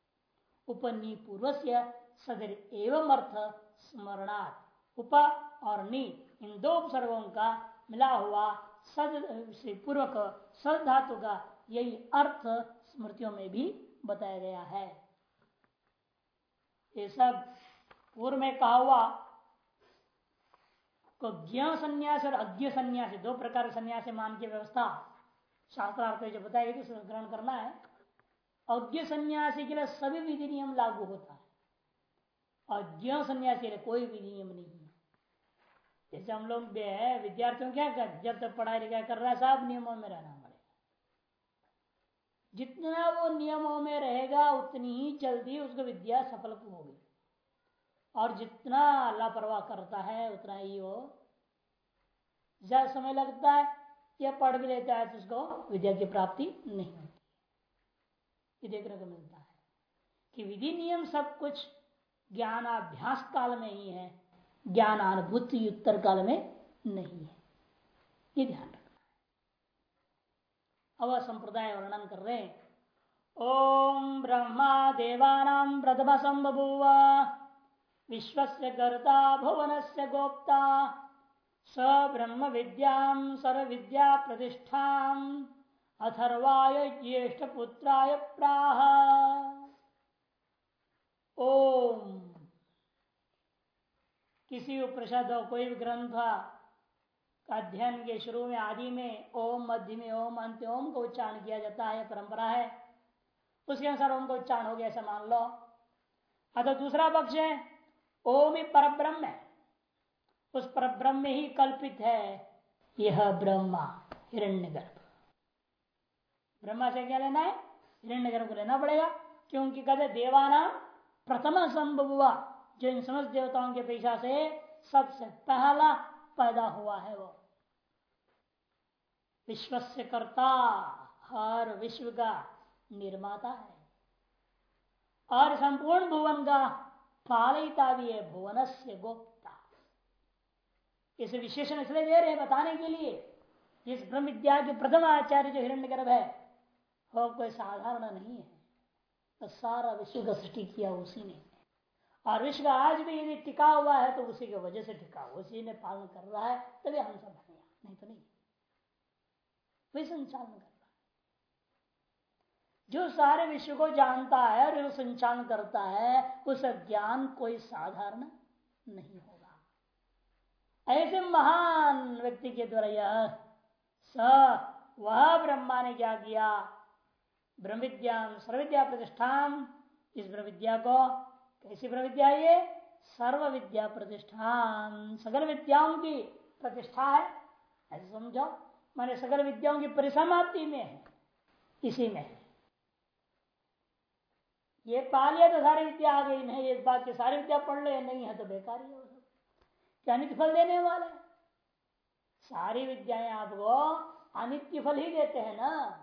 उपनी पूर्व से सदर एवं अर्थ स्मरणात्। उप और नी, इन दो उपसर्गों का मिला हुआ सद, से पूर्वक सद धातु का यही अर्थ स्मृतियों में भी बताया गया है। ये सब पूर्व में कहा हुआ को ज्ञ संन्यास और अज्ञ संन्यास, दो प्रकार संन्यास मान की व्यवस्था। शास्त्रार्थ जो बताया कि ग्रहण करना है। अज्ञ सन्यासी के लिए सभी विधि नियम लागू होता है। अज्ञ सन्यासी के लिए कोई विधि नियम नहीं जैसे हम लोग विद्यार्थियों क्या कर, जब तक पढ़ाई लिखाई कर रहा है, सब नियमों में रहना पड़ेगा। जितना वो नियमों में रहेगा, उतनी ही जल्दी उसको विद्या सफल होगी। और जितना लापरवाह करता है, उतना ही वो ज़्यादा समय लगता है, या पढ़ भी लेता है तो उसको विद्या की प्राप्ति नहीं होती। देखने को मिलता है कि विधि नियम सब कुछ ज्ञानाभ्यास काल में ही है। ज्ञान अनुभूति उत्तर काल में नहीं है। ये ध्यान रखना। अव संप्रदाय वर्णन कर रहे हैं। ओम ब्रह्मा देवानाम प्रथम संबभूव विश्व कर्ता भुवन से गोप्ता, स ब्रह्म विद्या सर्व विद्या प्रतिष्ठा, अथर्वाय ज्येष्ठ पुत्राय प्राह। ओम। किसी भी उपनिषद कोई भी ग्रंथ अध्ययन के शुरू में, आदि में, ओम, मध्य में, ओम अंत्य ओम का उच्चारण किया जाता है परंपरा है। उसके अनुसार ओम का उच्चारण हो गया, ऐसा मान लो। अतः दूसरा पक्ष है, ओम ही पर ब्रह्म है। उस पर ब्रह्म ही कल्पित है, यह ब्रह्मा हिरण्य ब्रह्मा से क्या लेना है? हिरण्य को लेना पड़ेगा, क्योंकि कहते देवाना प्रथम संभव हुआ। जो इन समस्त देवताओं के पेशा से सबसे पहला पैदा हुआ है वो। विश्व से कर्ता हर विश्व का निर्माता है। और संपूर्ण भुवन का पालिता भी है भुवन से गोप्ता। इसे विशेषण इसलिए दे रहे हैं बताने के लिए इस ब्रह्म विद्या के प्रथम आचार्य जो हिरण्य गर्भ है, वो कोई साधारण नहीं है। तो सारा विश्व का सृष्टि किया उसी ने। और विश्व आज भी यदि टिका हुआ है तो उसी की वजह से टिका उसी ने पालन कर रहा है, तभी हम सब हैं। नहीं तो नहीं। वही संचालन कर रहा है। जो सारे विश्व को जानता है और संचालन करता है, उस ज्ञान कोई साधारण नहीं होगा। ऐसे महान व्यक्ति के द्वारा यह स, वह ब्रह्मा ने क्या किया? ब्रह्म विद्या सर्वविद्या प्रतिष्ठान इस ब्रह्म विद्या को कैसी प्रविद्या ये? सर्व विद्या प्रतिष्ठान। सगल विद्याओं की प्रतिष्ठा है। ऐसे समझो। माने सगल विद्याओं की परिसमाप्ति में है। इसी में है। ये पा लिया तो सारी विद्या आ गई, नहीं, इस बात की सारी विद्या पढ़ ले, नहीं है तो बेकार ही हो क्या नित्य फल देने वाले सारी विद्याएँ आपको अनित्य फल ही देते हैं ना।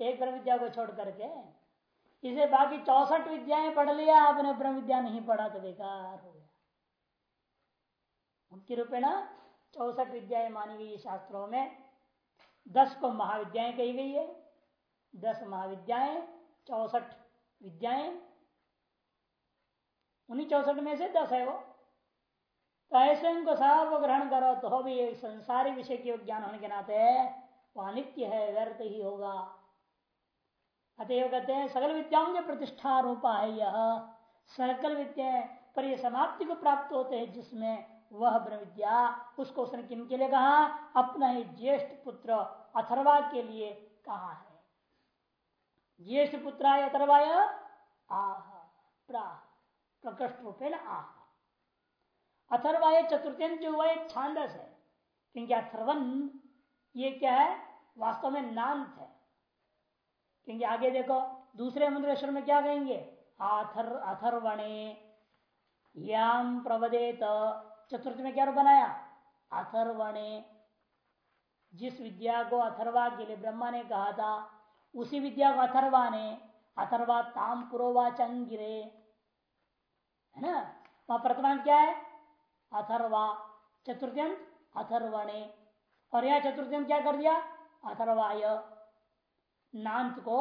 एक विद्या को छोड़ करके। इसे बाकी चौसठ विद्याएँ पढ़ लिया, आपने ब्रह्म विद्या नहीं पढ़ा तो बेकार हो गया। मुख्य रूपे ना चौसठ विद्याएँ मानी गई शास्त्रों में। दस को महाविद्याएँ कही गई है। दस महाविद्याएँ, चौसठ विद्याएँ। उन्हीं चौसठ में से दस है वो। तो ऐसे उनको सर्व ग्रहण करो तो भी एक संसारी विषय के ज्ञान होने के नाते वो अनित्य है, व्यर्थ ही होगा। अतएव कहते हैं, सकल विद्याओं के प्रतिष्ठा रूपा है यह। सकल विद्या पर यह समाप्ति को प्राप्त होते हैं जिसमें वह ब्रह्म विद्या उसको उसने किन के लिए कहा? अपना ही ज्येष्ठ पुत्र अथर्वा के लिए कहा है। ज्येष्ठ पुत्र अथर्वाय आह प्रकृष्ट रूपे न आह अथर्वाय जो हुआ छांदस है, क्योंकि अथर्वन ये क्या है? वास्तव में नान्त है। क्योंकि आगे देखो, दूसरे मंत्रेश्वर में क्या कहेंगे? आथर, अथर्वणे। याम प्रवदेत। चतुर्थ में क्या बनाया? अथर्वणे। जिस विद्या को अथर्वा के लिए ब्रह्मा ने कहा था, उसी विद्या को अथर्वा ने, अथर्वा ताम पुरोवाचन गिरे। है ना? वहाँ प्रथमांत क्या है? अथर्वा। चतुर्थ्यंत, अथर्वणे। और यह चतुर्थ्यंत क्या कर दिया? अथर्वाय। नांत को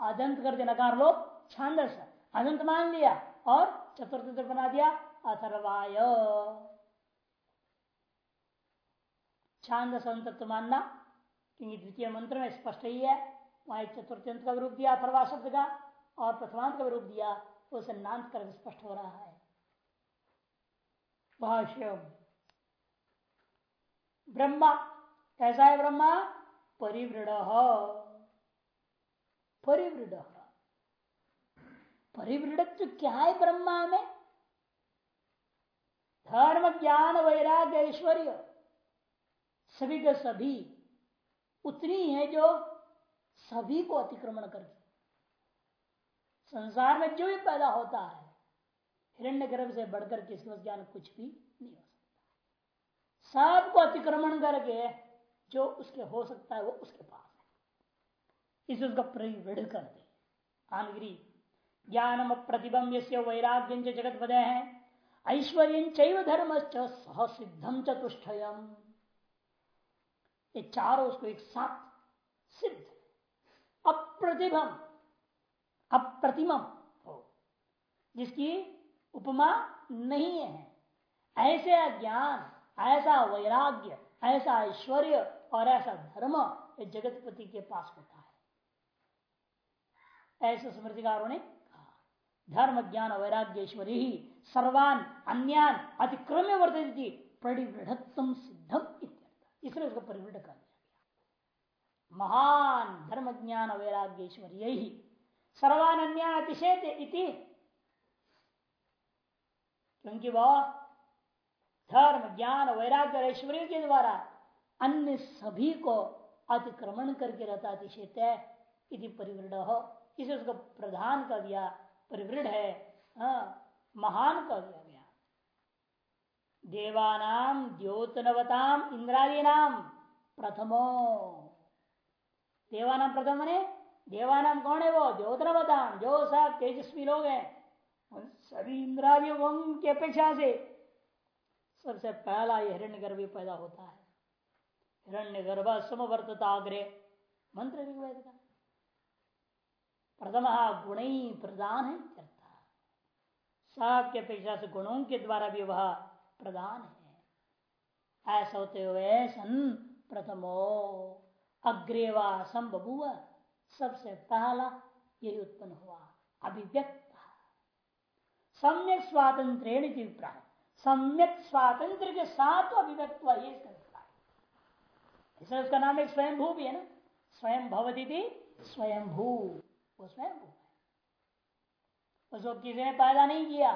अदंत कर दिया, नकार लो छांदस। अदंत मान लिया और चतुर्थ बना दिया, अथर्वाय। छांद संतत्व मानना, क्योंकि द्वितीय मंत्र में स्पष्ट ही है, वहाँ चतुर्थ्यंत का रूप दिया, अथर्वा शब्द का, और प्रथमांत का रूप दिया, उसे नांत कर स्पष्ट हो रहा है। भाष्य ब्रह्मा, कैसा है ब्रह्मा? परिवृढ़ परिवृढ़। परिवृढ़ क्या है ब्रह्मा में? धर्म ज्ञान वैराग्य, ऐश्वर्य। सभी के सभी उतनी है जो सभी को अतिक्रमण करती संसार में जो भी पैदा होता है, हिरण्य गर्भ से बढ़कर किसी वस्तु ज्ञान कुछ भी नहीं हो सकता। सबको अतिक्रमण करके जो उसके हो सकता है वो उसके पास। इसे उसका परिवृढ़ कर दे। आनगिरी, ज्ञानम प्रतिबंब ये वैराग्य जगत पदय है, ऐश्वर्य धर्म सह सिद्धम चतुष्टयम ये चारों उसको एक साथ सिद्ध, अप्रतिभम, अप्रतिमम हो, जिसकी उपमा नहीं है। ऐसे ज्ञान ऐसा वैराग्य, ऐसा ऐश्वर्य और ऐसा धर्म जगतपति के पास होता है। ऐसे स्मृतिकारों ने कहा। धर्म, ज्ञान वैराग्य ऐश्वर्य ही सर्वान अन्यान अतिक्रम्य वर्तित परिवृढ़त्म सिद्धम इसलिए उसको परिवृढ़ कर दिया गया। महान धर्म, ज्ञान वैराग्य ऐश्वर्य ही सर्वान अन्यान अतिशय क्योंकि वह धर्म, ज्ञान वैराग्य ऐश्वर्य के द्वारा अन्य सभी को अतिक्रमण करके रहता अतिशेत है परिवृढ़। हो इसे उसको प्रधान कर दिया परिवृढ़ है हाँ, महान कर दिया गया। देवानाम द्योतनवताम इंद्रादी नाम प्रथमो। देवानाम प्रथम ने देवानाम कौन है वो? द्योतनवताम जो सब तेजस्वी लोग हैं उन सभी इंद्रादियों की अपेक्षा से सबसे पहला ये हिरण्य पैदा होता है। हिरण्य गर्भ समवर्तताग्रे मंत्र ऋग्वेद का। प्रथम गुण ही प्रदान है करता सबके अपेक्षा से गुणों के द्वारा भी वह प्रदान है। ऐसा होते हुए सन प्रथमो, अग्रेवा संबुआ सबसे पहला यही उत्पन्न हुआ, अभिव्यक्त। सम्यक स्वातंत्र अभिप्राय। सम्यक स्वातंत्र के साथ अभिव्यक्त हुआ, ये इसका अभिप्राय। उसका नाम एक स्वयंभू भी है ना? स्वयं भवती थी स्वयंभू। है उसको किसी ने पैदा नहीं किया।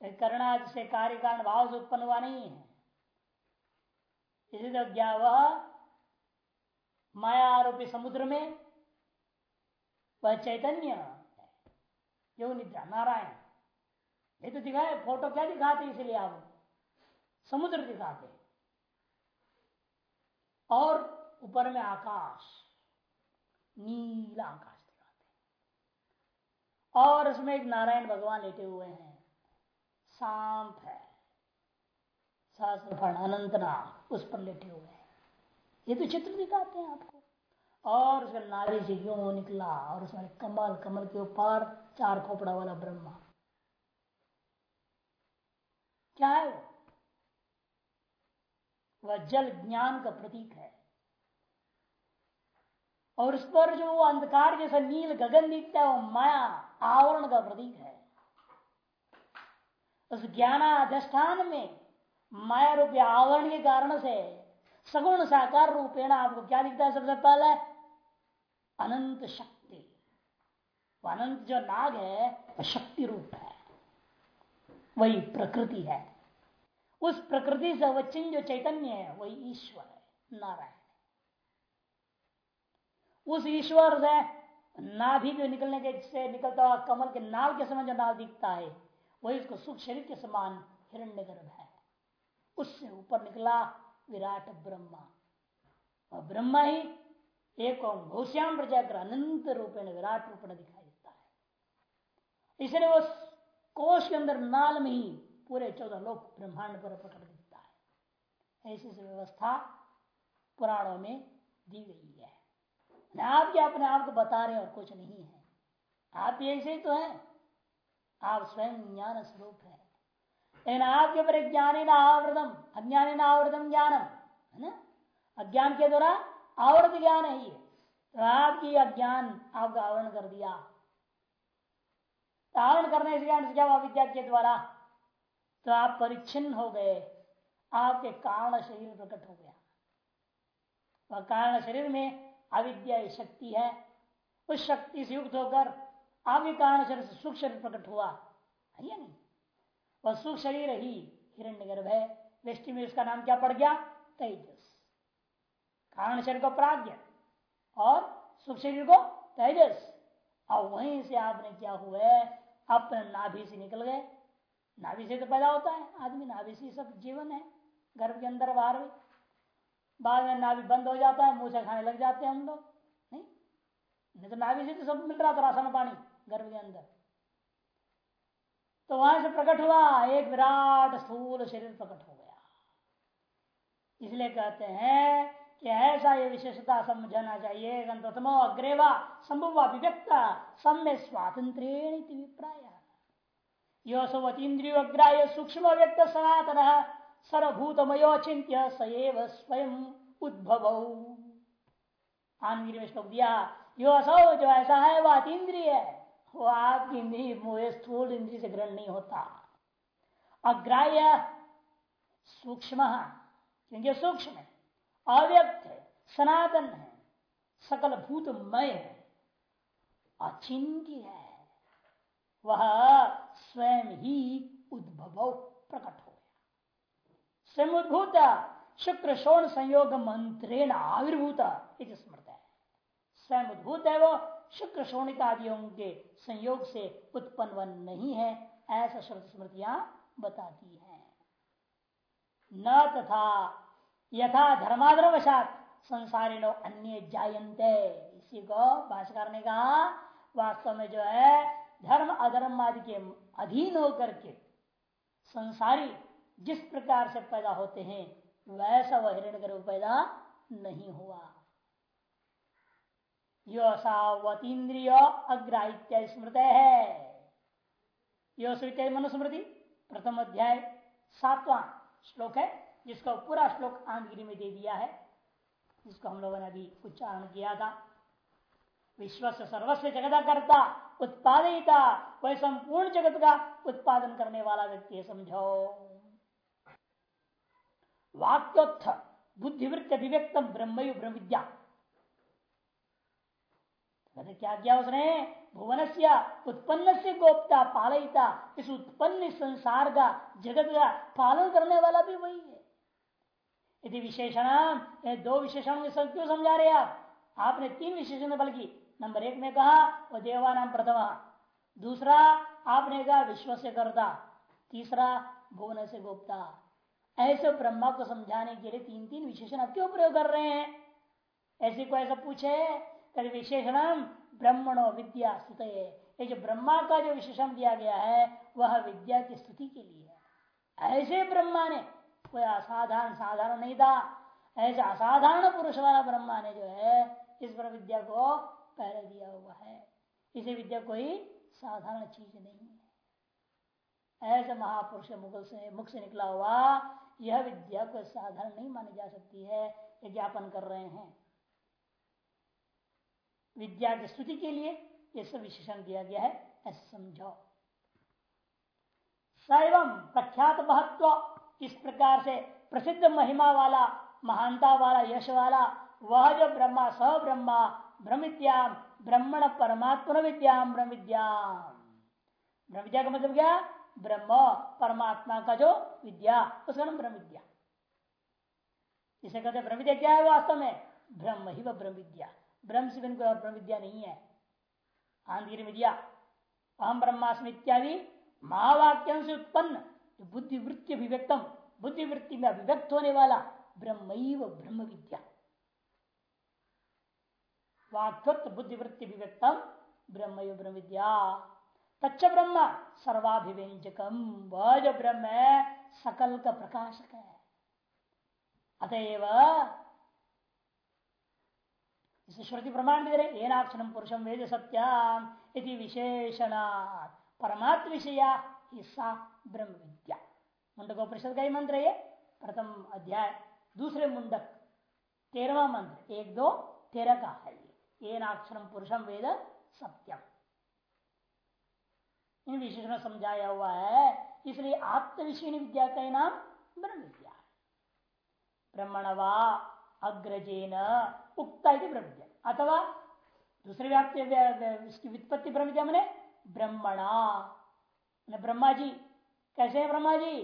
करना से कार्य कारण भाव से उत्पन्न हुआ नहीं है। इसी तो क्या वह माया आरोपी समुद्र में वह चैतन्य योग निद्रा नारायण। ये तो दिखाए, फ़ोटो क्या दिखाते इसलिए आप? समुद्र दिखाते। और ऊपर में आकाश। नीला आकाश दिखाते और उसमें एक नारायण भगवान लेटे हुए हैं। सांप है। सहस्त्र अनंत नाम उस पर लेटे हुए हैं। ये तो चित्र दिखाते हैं आपको। और उसका नारी से क्यों निकला और उसमें कमल कमल के ऊपर चार खोपड़ा वाला ब्रह्मा। क्या है वो? वह जल ज्ञान का प्रतीक है। और उस पर जो अंधकार जैसा नील गगन दिखता है, वो माया आवरण का प्रतीक है। उस ज्ञानाधिष्ठान में माया रूपी आवरण के कारण से सगुण साकार रूपेण आपको क्या दिखता है सबसे पहले? अनंत शक्ति। अनंत जो नाग है वह शक्ति रूप है। वही प्रकृति है। उस प्रकृति से अवचिन जो चैतन्य है, वही ईश्वर है, नारायण। उस ईश्वर से नाभि जो निकलने के से निकलता हुआ कमल के नाल के समय जो नाल दिखता है, वही उसको सुख शरीर के समान हिरण्य गर्भ है। उससे ऊपर निकला विराट ब्रह्मा। और ब्रह्मा ही एक घोष्याम प्रजाकर अनंत रूपेण विराट रूप में दिखाई देता है। इसलिए वो कोष के अंदर नाल में ही पूरे चौदह लोग ब्रह्मांड पर प्रकट दिखता है। ऐसी व्यवस्था पुराणों में दी गई है। आप क्या अपने आप को बता रहे हैं और कुछ नहीं है। आप ऐसे ही तो है। आप स्वयं ज्ञान स्वरूप है। लेकिन आपके ऊपर ज्ञानी ना आवृतम अज्ञानी ना आवृतम ज्ञानम, है ना? अज्ञान के द्वारा आवृत ज्ञान है ये। तो आपकी अज्ञान आपका आवरण कर दिया। तो आवरण करने से ज्ञान से क्या विद्या के द्वारा तो आप परिच्छिन्न हो गए। आपके कारण शरीर प्रकट हो गया। वह कारण शरीर में अविद्या शक्ति है। उस शक्ति से युक्त होकर आपके कारण शरीर से शरीर प्रकट हुआ। है या नहीं? वह सुख शरीर ही हिरण्य गर्भ है। दृष्टि में उसका नाम क्या पड़ गया? तेजस। कारण शरीर को प्राग्ञ और सुख शरीर को तेजस। और वहीं से आपने क्या हुआ अपने नाभि से निकल गए। नाभि से तो पैदा होता है। आदमी नाभि से सब जीवन है। गर्भ के अंदर बाहर बाद में नाभि बंद हो जाता है मुँह से खाने लग जाते हैं हम लोग। नहीं? नहीं तो नाभि से तो सब मिल रहा था राशन पानी गर्भ के अंदर। तो वहाँ से प्रकट हुआ, एक विराट स्थूल शरीर प्रकट हो गया। इसलिए कहते हैं कि ऐसा ये विशेषता समझना चाहिए प्रथमो अग्रेवा संभव अभिव्यक्त सम्य स्वातंत्र विप्राय योसवतीन्द्रियो अग्राह्य सूक्ष्म व्यक्त सनातन। सर्वभूतमयोचिंत्य सएव स्वयं उद्भव। आनगिरी में श्लोक दिया, यो असो जो ऐसा है, वह अतीन्द्रिय है। वो आपकी इंद्रिय स्थूल इंद्रिय से ग्रहण नहीं होता। अग्राह्य सूक्ष्म, क्योंकि सूक्ष्म है, अव्यक्त है, सनातन है, सकल भूतमय है, अचिंत्य है। वह स्वयं ही उद्भव, प्रकट स्वयं उद्भूत शुक्र शोण संयोग मंत्रेण आविर्भूत स्मृत है। स्वयं उद्भूत है वो, शुक्र शोणित आदियों के संयोग से उत्पन्न वन नहीं है, ऐसा श्रुत स्मृतियाँ बताती हैं। न तथा यथा धर्माधर्मशात संसारिणो अन्य जायंते इसी को भाषकर ने कहा, वास्तव में जो है, धर्म अधर्म आदि के अधीन होकर के संसारी जिस प्रकार से पैदा होते हैं वैसा वह हिरण गर्भ पैदा नहीं हुआ। यो सावतीन्द्रिय अग्राहित्य स्मृत है। यो मनुस्मृति, प्रथम अध्याय, सातवां श्लोक है, जिसका पूरा श्लोक आंधगिरी में दे दिया है, जिसको हम लोगों ने अभी उच्चारण किया था। विश्व से सर्वस्व जगत करता उत्पादिता वह संपूर्ण जगत का उत्पादन करने वाला व्यक्ति है, समझो। वाक्योत्थ, बुद्धिवृत्त अभिव्यक्त ब्रह्म ब्रह्म विद्या क्या किया उसने? भुवन से उत्पन्न से गोपता पालयिता, इस उत्पन्न संसार का, जगत का पालन करने वाला भी वही है। यदि विशेषण दो विशेषणों के क्यों समझा रहे आप? आपने तीन विशेषण बल्कि नंबर एक में कहा, वो देवा नाम प्रथम। दूसरा, आपने कहा विश्व से करता। तीसरा भुवन से गुप्ता ऐसे ब्रह्मा को समझाने के लिए तीन तीन विशेषण आप क्यों प्रयोग कर रहे हैं? ऐसे को ऐसा पूछे तभी विशेषण ब्रह्मणो विद्या ये जो ब्रह्मा का जो विशेषण दिया गया है, वह विद्या की स्तुति के लिए है। ऐसे ब्रह्मा ने, कोई असाधारण, साधारण नहीं था। ऐसे असाधारण पुरुष वाला ब्रह्मा ने जो है, इस पर विद्या को पहले दिया हुआ है। इसे विद्या कोई साधारण चीज़ नहीं है। ऐसे महापुरुष मुगल से, मुख से निकला हुआ यह विद्या को साधारण नहीं मानी जा सकती है, ये ज्ञापन कर रहे हैं। विद्या की स्तुति के लिए यह सब विशेषण दिया गया है, ऐसा समझो सैवम प्रख्यात महत्व, इस प्रकार से प्रसिद्ध महिमा वाला, महानता वाला, यश वाला, वह जो ब्रह्मा स ब्रह्मा ब्रह्मविद्याम ब्रह्मण परमात्म विद्याम ब्रह्म विद्याम ब्रह्म विद्या का मतलब क्या? ब्रह्म परमात्मा का जो विद्या, उसका नाम ब्रह्म विद्या। इसे कहते ब्रह्म विद्या, क्या है वास्तव में? ब्रह्म ही वह ब्रह्म विद्या। ब्रह्म से बिन कोई ब्रह्म विद्या नहीं है। आंधी विद्या। अहम ब्रह्मास्म इत्यादि महावाक्यों से उत्पन्न बुद्धिवृत्ति अभिव्यक्तम, बुद्धिवृत्ति में अभिव्यक्त होने वाला ब्रह्म ब्रह्म विद्या। वाक्यत्व बुद्धिवृत्ति विव्यक्तम ब्रह्म ब्रह्म विद्या। तच्च ब्रह्म सर्वाभिव्यंजकम वह जो ब्रह्म है सकल का प्रकाशक है। अतएव श्रुति प्रमाण दे रहे एनाक्षरम पुरुषम वेद सत्याम इति विशेषणात्। परमात्म विषया हिस्सा ब्रह्म विद्या मुंडक परिषद का ही मंत्र है प्रथम अध्याय, दूसरे मुंडक, तेरहवा मंत्र, एक दो, तेरह का है एनाक्षरम पुरुषम वेद सत्यम। इन विशेषण समझाया हुआ है, इसलिए आत्मविषय विद्या का नाम ब्रह्म विद्या ब्रह्मणवा अग्रजेन उक्ता ब्रह्म विद्या अथवा दूसरे व्याप्ति इसकी वित्पत्ति ब्रह्म विद्या मैंने ब्रह्मणा। ब्रह्मा जी कैसे है ब्रह्मा जी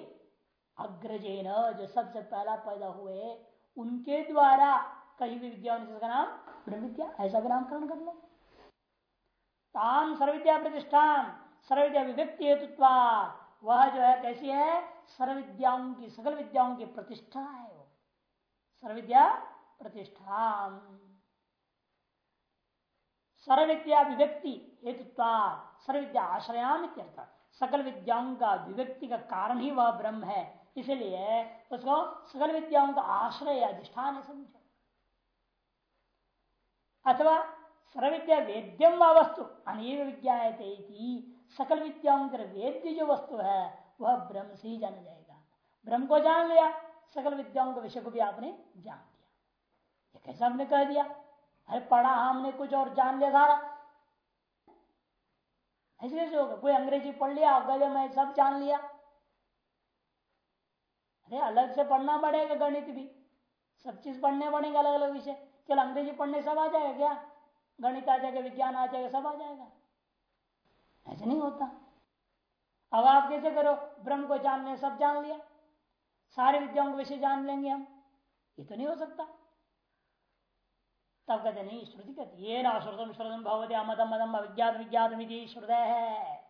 अग्रजेन जो सबसे पहला पैदा हुए, उनके द्वारा कहीं भी विद्या जिसका नाम ब्रह्म विद्या ऐसा भी नामकरण कर लो। ताम सर्विद्या प्रतिष्ठान। सर्विद्या विभक्ति हेतुत्वा वह जो है कैसी है? सर्विद्याओं की, सकल विद्याओं की प्रतिष्ठा है वो। सर्विद्या प्रतिष्ठान। सर्विद्या विभक्ति हेतुत्वा सर्विद्या आश्रयाम सकल विद्याओं का विभक्ति का कारण ही वह ब्रह्म है। इसलिए उसको सकल विद्याओं का आश्रय अधिष्ठान है समझो अथवा सर्विद्या वेद्यम वस्तु अनेक विज्ञा सकल विद्याओं का वेद्य जो वस्तु है, वह ब्रह्म से ही जाना जाएगा। ब्रह्म को जान लिया, सकल विद्याओं के विषय को भी आपने जान लिया। ये कैसे आपने कह दिया? अरे पढ़ा हमने कुछ और जान लिया सारा। ऐसे कैसे होगा। कोई अंग्रेज़ी पढ़ लिया गए मैं सब जान लिया। अरे अलग से पढ़ना पड़ेगा, गणित भी। सब चीज़ पढ़ने पड़ेगा अलग अलग विषय। केवल अंग्रेज़ी पढ़ने सब आ जाएगा क्या? गणित आ जाएगा, विज्ञान आ जाएगा, सब आ जाएगा। ऐसे नहीं होता। अब आप कैसे करो? ब्रह्म को जान ले, सब जान लिया। सारी विद्याओं को विषय जान लेंगे हम। ये तो नहीं हो सकता। तब कहते नहीं, श्रुति कहती ये ना श्रुतम श्रुतम अमदम मदम अविज्ञात, विज्ञात श्रुदय है।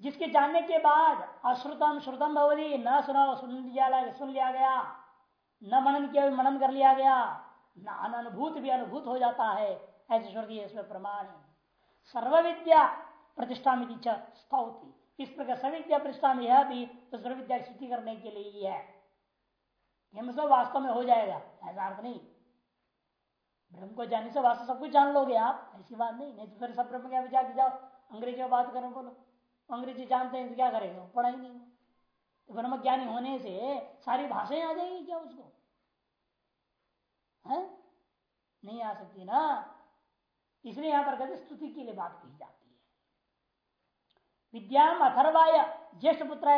जिसके जानने के बाद अश्रुतम, श्रुतम भवती, न सुना सुन लिया सुन लिया गया। न मनन किया, मनन कर लिया गया। न अनुभूत भी अनुभूत हो जाता है। ऐसी श्रुति इसमें प्रमाण है। सर्व विद्या प्रतिष्ठा स्तौती। इस प्रकार सविद्या प्रतिष्ठा में यह भी तो सर्व विद्या स्तुति करने के लिए ही है। हम सब वास्तव में हो जाएगा, ऐसा अर्थ नहीं। ब्रह्म को जाने से वास्तव सब कुछ जान लोगे आप, ऐसी बात नहीं। नहीं तो फिर सब ब्रह्म क्या जाके जाओ, अंग्रेज़ी में बात करें, बोलो। अंग्रेज़ी जानते हैं तो क्या करेगा? पढ़ा ही नहीं। तो ब्रह्म ज्ञानी होने से सारी भाषाएँ आ जाएँगी क्या उसको? है? नहीं आ सकती ना। इसलिए यहाँ पर कहते स्तुति के लिए बात कही जाती है। विद्याम अथर्वाय ज्येष्ठ पुत्र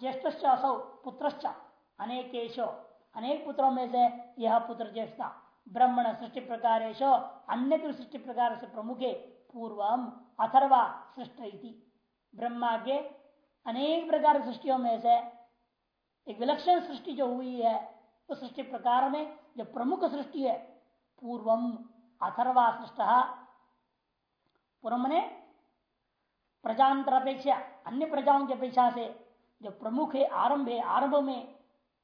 ज्येष्ठ असौ पुत्र अनेकेशो। अनेक पुत्रों में से यह पुत्र ज्येष्ठता ब्रह्मण सृष्टि प्रकार अन्य सृष्टि प्रकार से प्रमुखे, पूर्वम अथर्वा सृष्टि ब्रह्मा के अनेक प्रकार सृष्टियों में से एक विलक्षण सृष्टि जो हुई है, उस तो सृष्टि प्रकार में जो प्रमुख सृष्टि है, पूर्वम अथर्वा सृष्ट पूर्व ने प्रजांतर अपेक्षा, अन्य प्रजाओं की अपेक्षा से जो प्रमुख है, आरंभ है, आरंभ में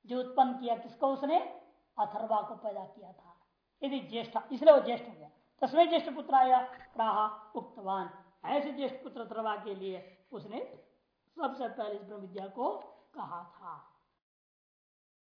जो उत्पन्न किया, किसको उसने? अथर्वा को पैदा किया था। यदि ज्येष्ठ, इसलिए वो ज्येष्ठ हो गया। तस्में ज्येष्ठ पुत्र आया प्राह उक्तवान। ऐसे ज्येष्ठ पुत्र अथर्वा के लिए उसने सबसे पहले इस ब्रह्म विद्या को कहा था।